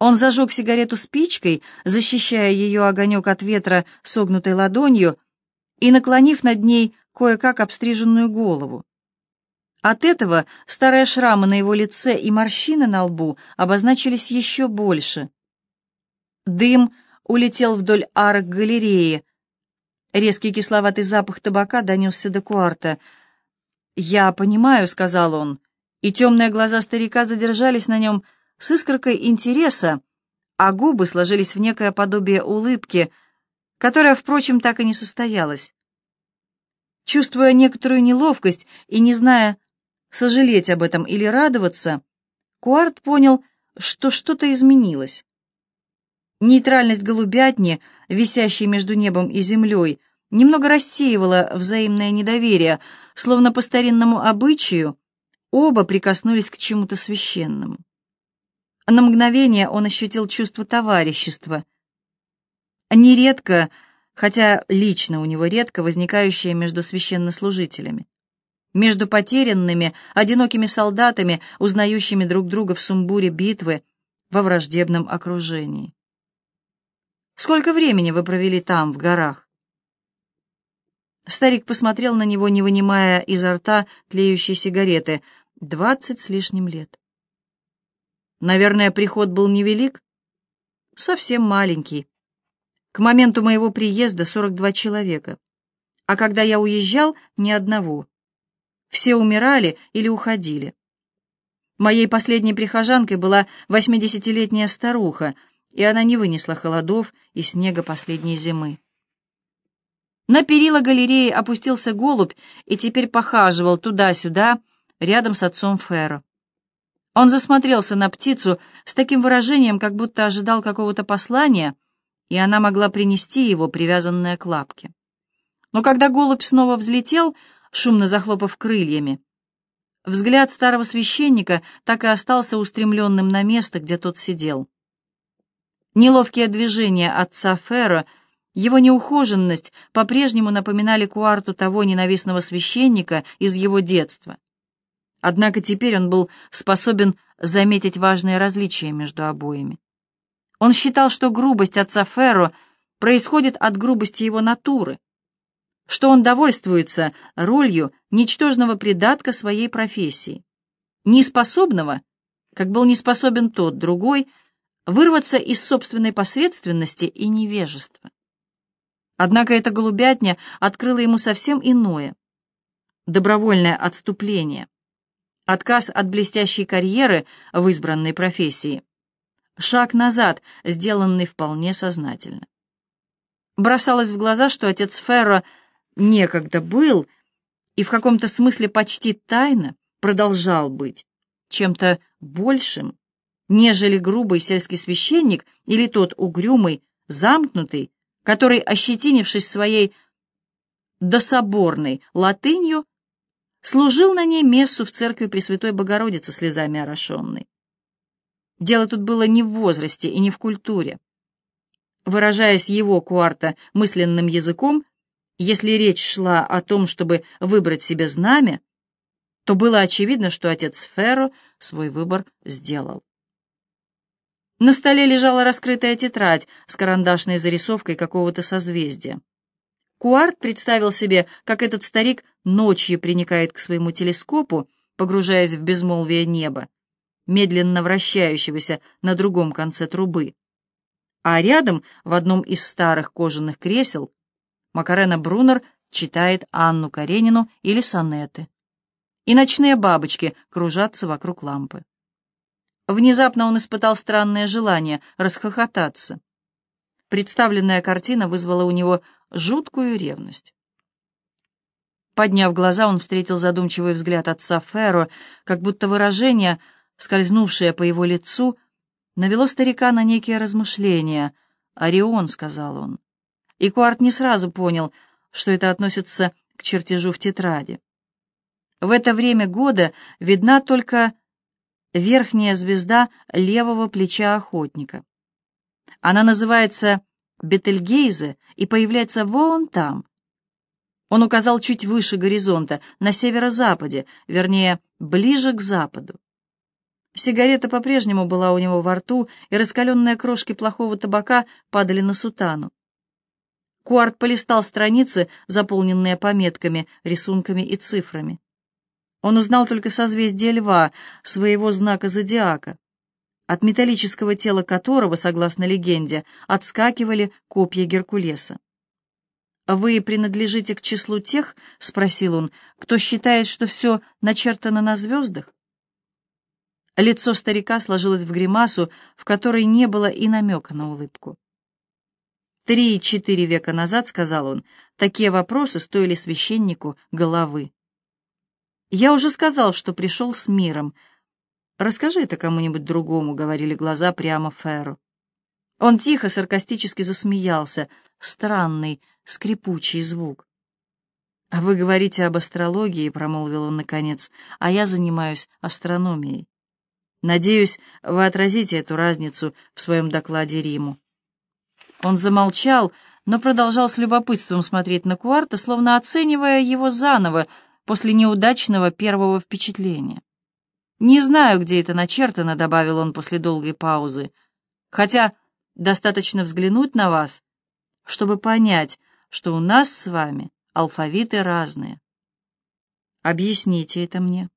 Он зажег сигарету спичкой, защищая ее огонек от ветра согнутой ладонью и наклонив над ней кое-как обстриженную голову. От этого старые шрамы на его лице и морщины на лбу обозначились еще больше. Дым улетел вдоль арок галереи. Резкий кисловатый запах табака донесся до куарта. «Я понимаю», — сказал он, и темные глаза старика задержались на нем, — с искоркой интереса, а губы сложились в некое подобие улыбки, которая, впрочем, так и не состоялась. Чувствуя некоторую неловкость и не зная, сожалеть об этом или радоваться, Куарт понял, что что-то изменилось. Нейтральность голубятни, висящей между небом и землей, немного рассеивала взаимное недоверие, словно по старинному обычаю оба прикоснулись к чему-то священному. На мгновение он ощутил чувство товарищества. Нередко, хотя лично у него редко, возникающее между священнослужителями. Между потерянными, одинокими солдатами, узнающими друг друга в сумбуре битвы, во враждебном окружении. «Сколько времени вы провели там, в горах?» Старик посмотрел на него, не вынимая изо рта тлеющей сигареты. «Двадцать с лишним лет». Наверное, приход был невелик? Совсем маленький. К моменту моего приезда 42 человека. А когда я уезжал, ни одного. Все умирали или уходили. Моей последней прихожанкой была 80-летняя старуха, и она не вынесла холодов и снега последней зимы. На перила галереи опустился голубь и теперь похаживал туда-сюда, рядом с отцом Ферро. Он засмотрелся на птицу с таким выражением, как будто ожидал какого-то послания, и она могла принести его, привязанное к лапке. Но когда голубь снова взлетел, шумно захлопав крыльями, взгляд старого священника так и остался устремленным на место, где тот сидел. Неловкие движения отца Ферро, его неухоженность по-прежнему напоминали Куарту того ненавистного священника из его детства — Однако теперь он был способен заметить важные различия между обоими. Он считал, что грубость отца Ферро происходит от грубости его натуры, что он довольствуется ролью ничтожного придатка своей профессии, неспособного, как был неспособен тот другой, вырваться из собственной посредственности и невежества. Однако эта голубятня открыла ему совсем иное, добровольное отступление — Отказ от блестящей карьеры в избранной профессии. Шаг назад, сделанный вполне сознательно. Бросалось в глаза, что отец Ферро некогда был и в каком-то смысле почти тайно продолжал быть чем-то большим, нежели грубый сельский священник или тот угрюмый, замкнутый, который, ощетинившись своей дособорной латынью, служил на ней мессу в церкви Пресвятой Богородицы слезами орошенной. Дело тут было не в возрасте и не в культуре. Выражаясь его куарта мысленным языком, если речь шла о том, чтобы выбрать себе знамя, то было очевидно, что отец Ферро свой выбор сделал. На столе лежала раскрытая тетрадь с карандашной зарисовкой какого-то созвездия. Куарт представил себе, как этот старик ночью приникает к своему телескопу, погружаясь в безмолвие неба, медленно вращающегося на другом конце трубы. А рядом, в одном из старых кожаных кресел, Макарена Брунер читает Анну Каренину или сонеты. И ночные бабочки кружатся вокруг лампы. Внезапно он испытал странное желание расхохотаться. Представленная картина вызвала у него жуткую ревность. Подняв глаза, он встретил задумчивый взгляд отца Ферро, как будто выражение, скользнувшее по его лицу, навело старика на некие размышления. «Орион», — сказал он. И Куарт не сразу понял, что это относится к чертежу в тетради. В это время года видна только верхняя звезда левого плеча охотника. Она называется Бетельгейзе и появляется вон там. Он указал чуть выше горизонта, на северо-западе, вернее, ближе к западу. Сигарета по-прежнему была у него во рту, и раскаленные крошки плохого табака падали на сутану. Куарт полистал страницы, заполненные пометками, рисунками и цифрами. Он узнал только созвездие льва, своего знака зодиака, от металлического тела которого, согласно легенде, отскакивали копья Геркулеса. «Вы принадлежите к числу тех, — спросил он, — кто считает, что все начертано на звездах?» Лицо старика сложилось в гримасу, в которой не было и намека на улыбку. Три-четыре века назад, — сказал он, — такие вопросы стоили священнику головы. Я уже сказал, что пришел с миром. Расскажи это кому-нибудь другому, — говорили глаза прямо Ферру. Он тихо, саркастически засмеялся. Странный, скрипучий звук. «А вы говорите об астрологии», — промолвил он наконец, — «а я занимаюсь астрономией. Надеюсь, вы отразите эту разницу в своем докладе Риму». Он замолчал, но продолжал с любопытством смотреть на Куарта, словно оценивая его заново после неудачного первого впечатления. «Не знаю, где это начертано», — добавил он после долгой паузы, «хотя достаточно взглянуть на вас, чтобы понять, что у нас с вами алфавиты разные. Объясните это мне».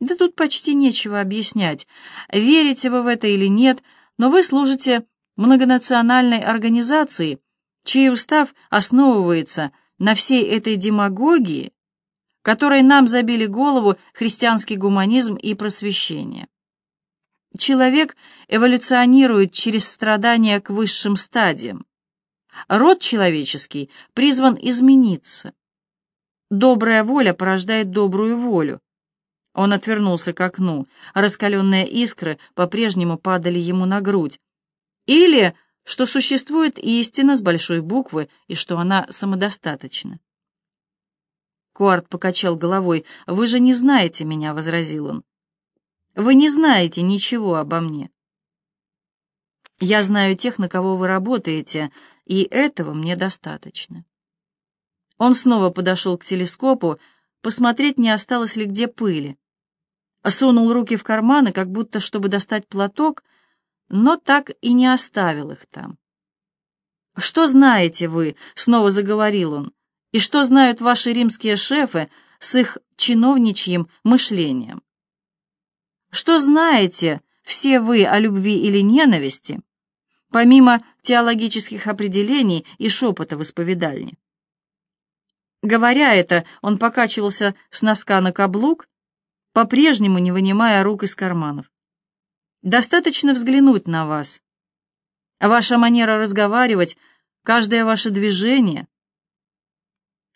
Да тут почти нечего объяснять, верите вы в это или нет, но вы служите многонациональной организации, чей устав основывается на всей этой демагогии, которой нам забили голову христианский гуманизм и просвещение. Человек эволюционирует через страдания к высшим стадиям. Род человеческий призван измениться. Добрая воля порождает добрую волю. Он отвернулся к окну, раскаленные искры по-прежнему падали ему на грудь, или что существует истина с большой буквы и что она самодостаточна. Куарт покачал головой. «Вы же не знаете меня», — возразил он. «Вы не знаете ничего обо мне. Я знаю тех, на кого вы работаете, и этого мне достаточно». Он снова подошел к телескопу, посмотреть, не осталось ли где пыли. Сунул руки в карманы, как будто чтобы достать платок, но так и не оставил их там. «Что знаете вы?» — снова заговорил он. «И что знают ваши римские шефы с их чиновничьим мышлением? Что знаете все вы о любви или ненависти, помимо теологических определений и шепота в исповедальне?» Говоря это, он покачивался с носка на каблук, по-прежнему не вынимая рук из карманов. Достаточно взглянуть на вас. Ваша манера разговаривать, каждое ваше движение.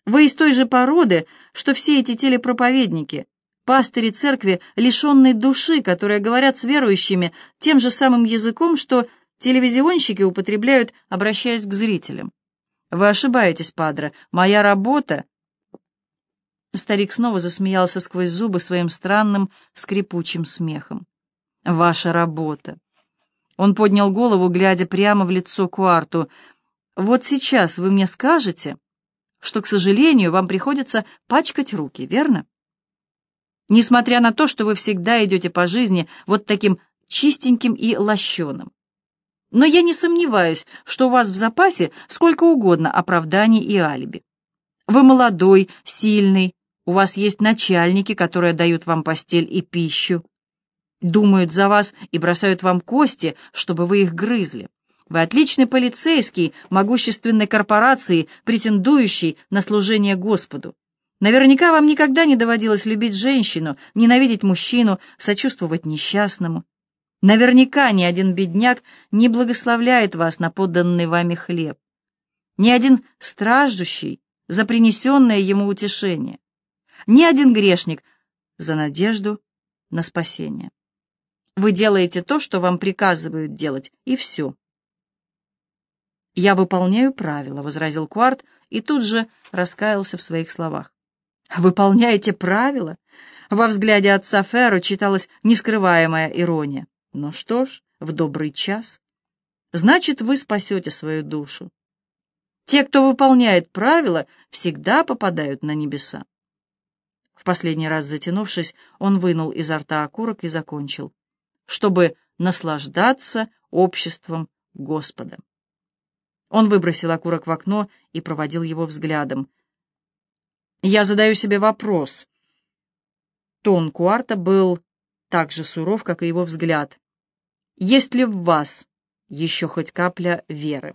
Вы из той же породы, что все эти телепроповедники, пастыри церкви, лишенные души, которые говорят с верующими тем же самым языком, что телевизионщики употребляют, обращаясь к зрителям. Вы ошибаетесь, падре. Моя работа... Старик снова засмеялся сквозь зубы своим странным скрипучим смехом ваша работа. Он поднял голову, глядя прямо в лицо Куарту. «Вот сейчас вы мне скажете, что, к сожалению, вам приходится пачкать руки, верно? Несмотря на то, что вы всегда идете по жизни вот таким чистеньким и лощеным. Но я не сомневаюсь, что у вас в запасе сколько угодно оправданий и алиби. Вы молодой, сильный, у вас есть начальники, которые дают вам постель и пищу думают за вас и бросают вам кости, чтобы вы их грызли. Вы отличный полицейский могущественной корпорации, претендующий на служение Господу. Наверняка вам никогда не доводилось любить женщину, ненавидеть мужчину, сочувствовать несчастному. Наверняка ни один бедняк не благословляет вас на подданный вами хлеб. Ни один страждущий за принесенное ему утешение. Ни один грешник за надежду на спасение. Вы делаете то, что вам приказывают делать, и все. «Я выполняю правила», — возразил Куарт и тут же раскаялся в своих словах. «Выполняете правила?» Во взгляде отца Ферро читалась нескрываемая ирония. «Ну что ж, в добрый час. Значит, вы спасете свою душу. Те, кто выполняет правила, всегда попадают на небеса. В последний раз затянувшись, он вынул изо рта окурок и закончил. Чтобы наслаждаться обществом Господа. Он выбросил окурок в окно и проводил его взглядом. «Я задаю себе вопрос». Тон Куарта был так же суров, как и его взгляд. «Есть ли в вас еще хоть капля веры?»